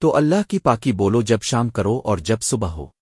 تو اللہ کی پاکی بولو جب شام کرو اور جب صبح ہو۔